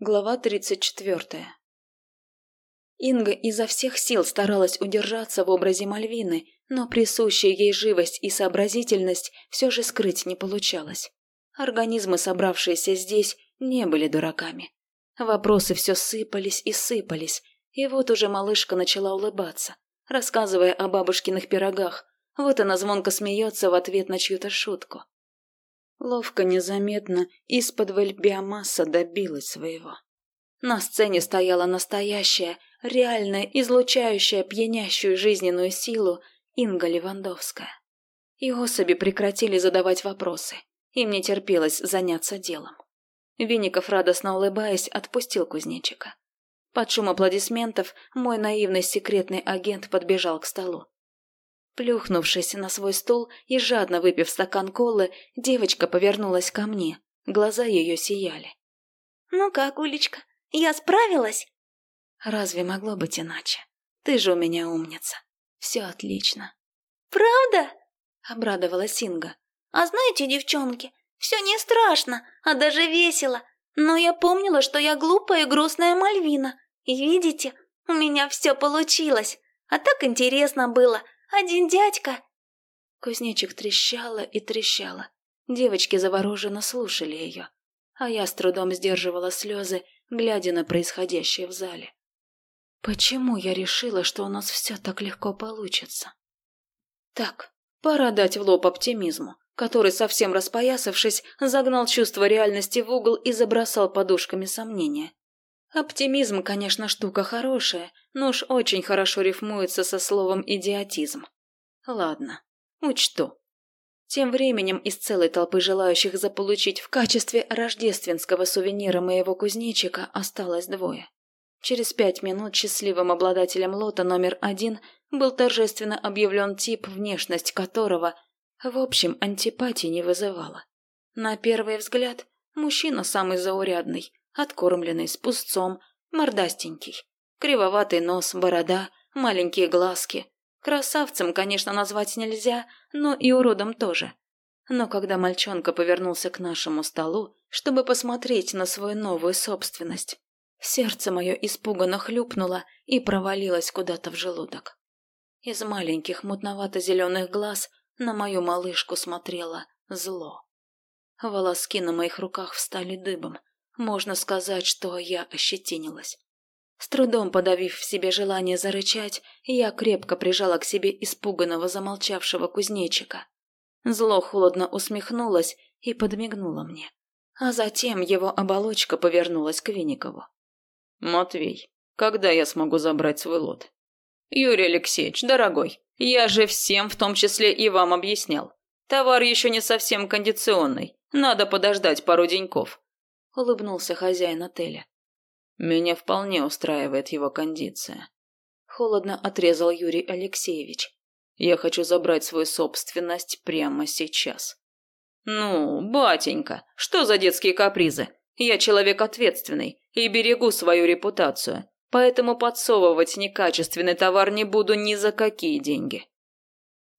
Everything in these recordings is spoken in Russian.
Глава тридцать четвертая. Инга изо всех сил старалась удержаться в образе Мальвины, но присущая ей живость и сообразительность все же скрыть не получалось. Организмы, собравшиеся здесь, не были дураками. Вопросы все сыпались и сыпались, и вот уже малышка начала улыбаться, рассказывая о бабушкиных пирогах. Вот она звонко смеется в ответ на чью-то шутку. Ловко, незаметно, из-под биомасса добилась своего. На сцене стояла настоящая, реальная, излучающая пьянящую жизненную силу Инга Левандовская. И особи прекратили задавать вопросы. Им не терпелось заняться делом. Винников, радостно улыбаясь, отпустил кузнечика. Под шум аплодисментов мой наивный секретный агент подбежал к столу. Плюхнувшись на свой стул и жадно выпив стакан колы, девочка повернулась ко мне. Глаза ее сияли. «Ну как, Улечка, я справилась?» «Разве могло быть иначе? Ты же у меня умница. Все отлично». «Правда?» — обрадовалась Инга. «А знаете, девчонки, все не страшно, а даже весело. Но я помнила, что я глупая и грустная Мальвина. И видите, у меня все получилось. А так интересно было. Один дядька...» Кузнечик трещала и трещала. Девочки завороженно слушали ее. А я с трудом сдерживала слезы, глядя на происходящее в зале. Почему я решила, что у нас все так легко получится? Так, пора дать в лоб оптимизму, который, совсем распоясавшись, загнал чувство реальности в угол и забросал подушками сомнения. Оптимизм, конечно, штука хорошая, но уж очень хорошо рифмуется со словом «идиотизм». Ладно, учту. Тем временем из целой толпы желающих заполучить в качестве рождественского сувенира моего кузнечика осталось двое. Через пять минут счастливым обладателем лота номер один был торжественно объявлен тип, внешность которого, в общем, антипатии не вызывала. На первый взгляд, мужчина самый заурядный – откормленный, с пустцом, мордастенький. Кривоватый нос, борода, маленькие глазки. Красавцем, конечно, назвать нельзя, но и уродом тоже. Но когда мальчонка повернулся к нашему столу, чтобы посмотреть на свою новую собственность, сердце мое испуганно хлюпнуло и провалилось куда-то в желудок. Из маленьких мутновато-зеленых глаз на мою малышку смотрело зло. Волоски на моих руках встали дыбом, можно сказать, что я ощетинилась. С трудом подавив в себе желание зарычать, я крепко прижала к себе испуганного замолчавшего кузнечика. Зло холодно усмехнулось и подмигнуло мне. А затем его оболочка повернулась к Винникову. «Матвей, когда я смогу забрать свой лот?» «Юрий Алексеевич, дорогой, я же всем, в том числе и вам, объяснял. Товар еще не совсем кондиционный, надо подождать пару деньков – улыбнулся хозяин отеля. «Меня вполне устраивает его кондиция». Холодно отрезал Юрий Алексеевич. «Я хочу забрать свою собственность прямо сейчас». «Ну, батенька, что за детские капризы? Я человек ответственный и берегу свою репутацию, поэтому подсовывать некачественный товар не буду ни за какие деньги».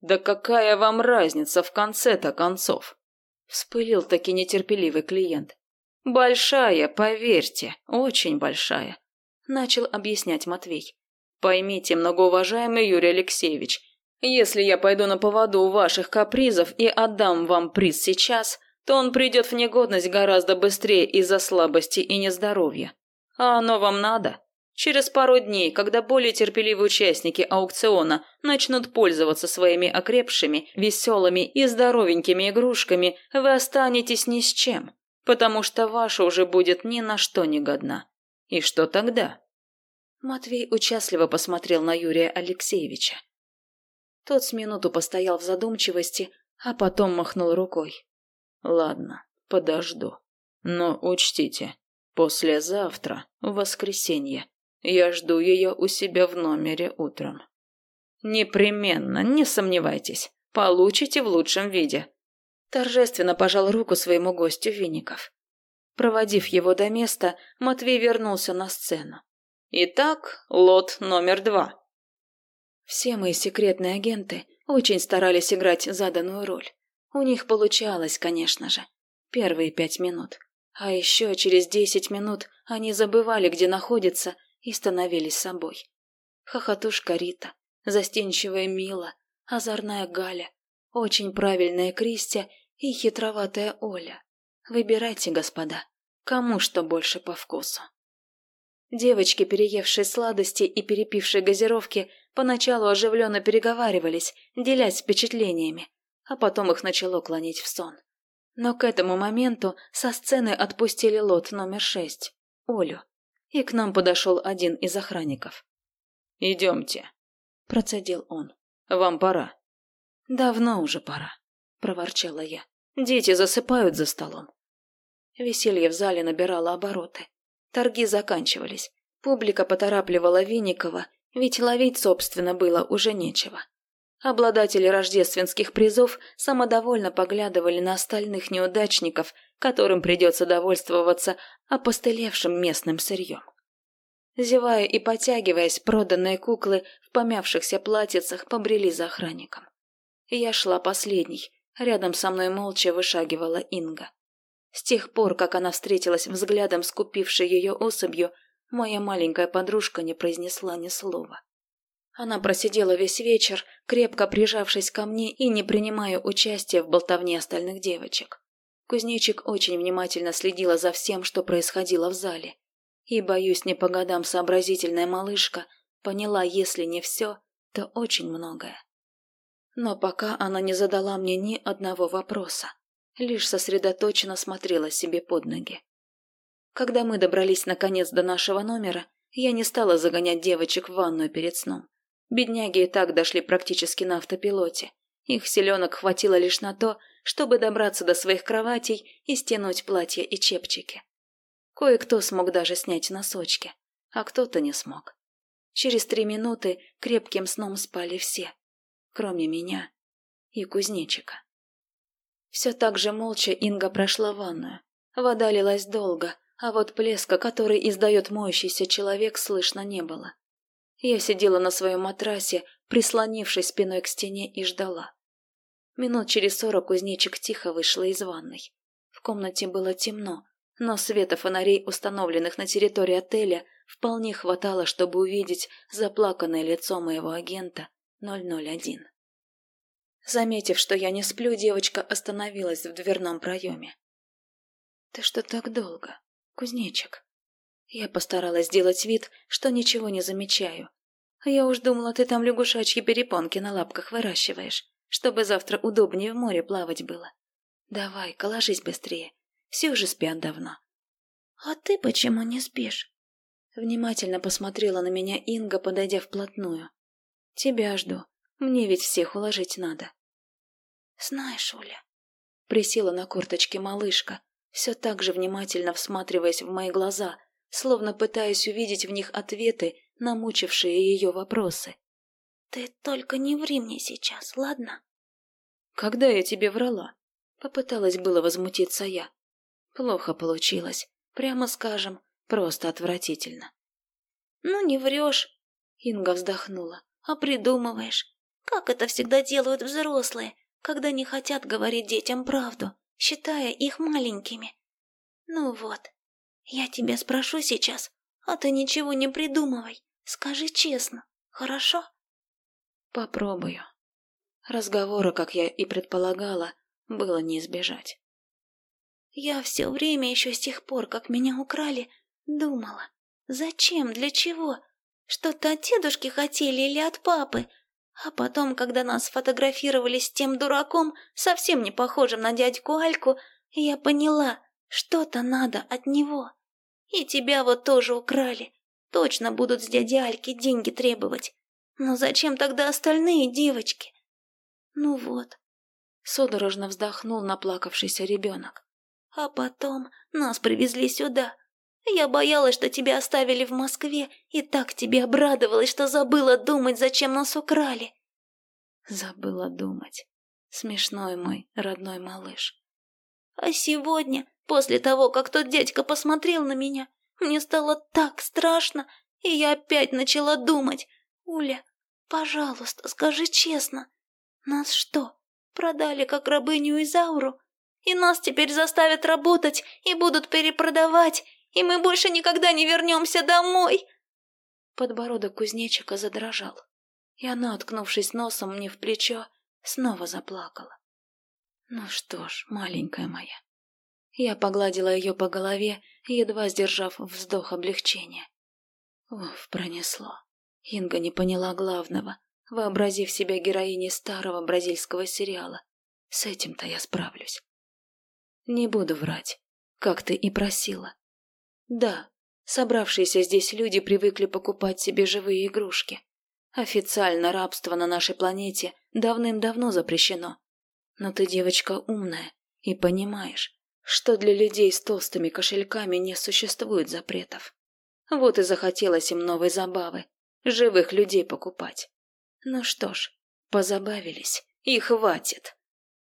«Да какая вам разница в конце-то концов?» Вспылил таки нетерпеливый клиент. «Большая, поверьте, очень большая», – начал объяснять Матвей. «Поймите, многоуважаемый Юрий Алексеевич, если я пойду на поводу ваших капризов и отдам вам приз сейчас, то он придет в негодность гораздо быстрее из-за слабости и нездоровья. А оно вам надо? Через пару дней, когда более терпеливые участники аукциона начнут пользоваться своими окрепшими, веселыми и здоровенькими игрушками, вы останетесь ни с чем потому что ваша уже будет ни на что не годна. И что тогда?» Матвей участливо посмотрел на Юрия Алексеевича. Тот с минуту постоял в задумчивости, а потом махнул рукой. «Ладно, подожду. Но учтите, послезавтра, в воскресенье, я жду ее у себя в номере утром. Непременно, не сомневайтесь, получите в лучшем виде. Торжественно пожал руку своему гостю Винников. Проводив его до места, Матвей вернулся на сцену. «Итак, лот номер два». Все мои секретные агенты очень старались играть заданную роль. У них получалось, конечно же. Первые пять минут. А еще через десять минут они забывали, где находятся, и становились собой. Хохотушка Рита, застенчивая Мила, озорная Галя, очень правильная Кристия и хитроватая Оля. Выбирайте, господа, кому что больше по вкусу. Девочки, переевшие сладости и перепившие газировки, поначалу оживленно переговаривались, делясь впечатлениями, а потом их начало клонить в сон. Но к этому моменту со сцены отпустили лот номер шесть, Олю, и к нам подошел один из охранников. «Идемте», – процедил он. «Вам пора». «Давно уже пора», – проворчала я. «Дети засыпают за столом». Веселье в зале набирало обороты. Торги заканчивались. Публика поторапливала Винникова, ведь ловить, собственно, было уже нечего. Обладатели рождественских призов самодовольно поглядывали на остальных неудачников, которым придется довольствоваться опостылевшим местным сырьем. Зевая и потягиваясь, проданные куклы в помявшихся платьицах побрели за охранником. Я шла последней, рядом со мной молча вышагивала Инга. С тех пор, как она встретилась взглядом с купившей ее особью, моя маленькая подружка не произнесла ни слова. Она просидела весь вечер, крепко прижавшись ко мне и не принимая участия в болтовне остальных девочек. Кузнечик очень внимательно следила за всем, что происходило в зале. И, боюсь, не по годам сообразительная малышка поняла, если не все, то очень многое. Но пока она не задала мне ни одного вопроса лишь сосредоточенно смотрела себе под ноги. Когда мы добрались наконец до нашего номера, я не стала загонять девочек в ванную перед сном. Бедняги и так дошли практически на автопилоте. Их селенок хватило лишь на то, чтобы добраться до своих кроватей и стянуть платья и чепчики. Кое-кто смог даже снять носочки, а кто-то не смог. Через три минуты крепким сном спали все, кроме меня и кузнечика. Все так же молча Инга прошла ванную. Вода лилась долго, а вот плеска, который издает моющийся человек, слышно не было. Я сидела на своем матрасе, прислонившись спиной к стене и ждала. Минут через сорок кузнечик тихо вышла из ванной. В комнате было темно, но света фонарей, установленных на территории отеля, вполне хватало, чтобы увидеть заплаканное лицо моего агента 001. Заметив, что я не сплю, девочка остановилась в дверном проеме. «Ты что так долго, кузнечик?» Я постаралась сделать вид, что ничего не замечаю. Я уж думала, ты там лягушачьи перепонки на лапках выращиваешь, чтобы завтра удобнее в море плавать было. Давай-ка, ложись быстрее. Все уже спят давно. А ты почему не спишь? Внимательно посмотрела на меня Инга, подойдя вплотную. Тебя жду. Мне ведь всех уложить надо. Знаешь, Оля, присела на корточки малышка, все так же внимательно всматриваясь в мои глаза, словно пытаясь увидеть в них ответы на мучившие ее вопросы. Ты только не ври мне сейчас, ладно? Когда я тебе врала? Попыталась было возмутиться я. Плохо получилось, прямо скажем, просто отвратительно. Ну, не врешь, Инга вздохнула, а придумываешь. Как это всегда делают взрослые, когда не хотят говорить детям правду, считая их маленькими? Ну вот, я тебя спрошу сейчас, а ты ничего не придумывай. Скажи честно, хорошо? Попробую. Разговора, как я и предполагала, было не избежать. Я все время еще с тех пор, как меня украли, думала, зачем, для чего? Что-то от дедушки хотели или от папы, а потом, когда нас фотографировали с тем дураком, совсем не похожим на дядьку Альку, я поняла, что-то надо от него. И тебя вот тоже украли. Точно будут с дяди Альки деньги требовать. Но зачем тогда остальные девочки? Ну вот. Судорожно вздохнул наплакавшийся ребенок. А потом нас привезли сюда, я боялась, что тебя оставили в Москве, и так тебе обрадовалась, что забыла думать, зачем нас украли. Забыла думать. Смешной мой родной малыш. А сегодня, после того, как тот дядька посмотрел на меня, мне стало так страшно, и я опять начала думать. Уля, пожалуйста, скажи честно, нас что, продали как рабыню Изауру? и нас теперь заставят работать и будут перепродавать, и мы больше никогда не вернемся домой!» Подбородок кузнечика задрожал, и она, уткнувшись носом мне в плечо, снова заплакала. «Ну что ж, маленькая моя». Я погладила ее по голове, едва сдержав вздох облегчения. Уф, пронесло. Инга не поняла главного, вообразив себя героиней старого бразильского сериала. С этим-то я справлюсь. Не буду врать, как ты и просила. Да, собравшиеся здесь люди привыкли покупать себе живые игрушки. Официально рабство на нашей планете давным-давно запрещено. Но ты девочка умная и понимаешь, что для людей с толстыми кошельками не существует запретов. Вот и захотелось им новой забавы, живых людей покупать. Ну что ж, позабавились, и хватит.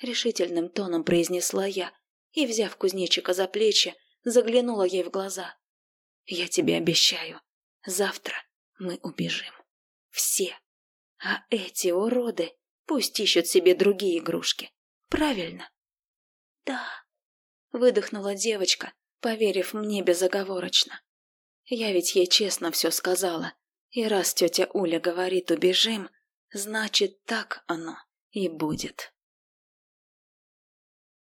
Решительным тоном произнесла я и, взяв кузнечика за плечи, заглянула ей в глаза. Я тебе обещаю, завтра мы убежим. Все. А эти уроды пусть ищут себе другие игрушки. Правильно? Да. Выдохнула девочка, поверив мне безоговорочно. Я ведь ей честно все сказала. И раз тетя Уля говорит «убежим», значит, так оно и будет.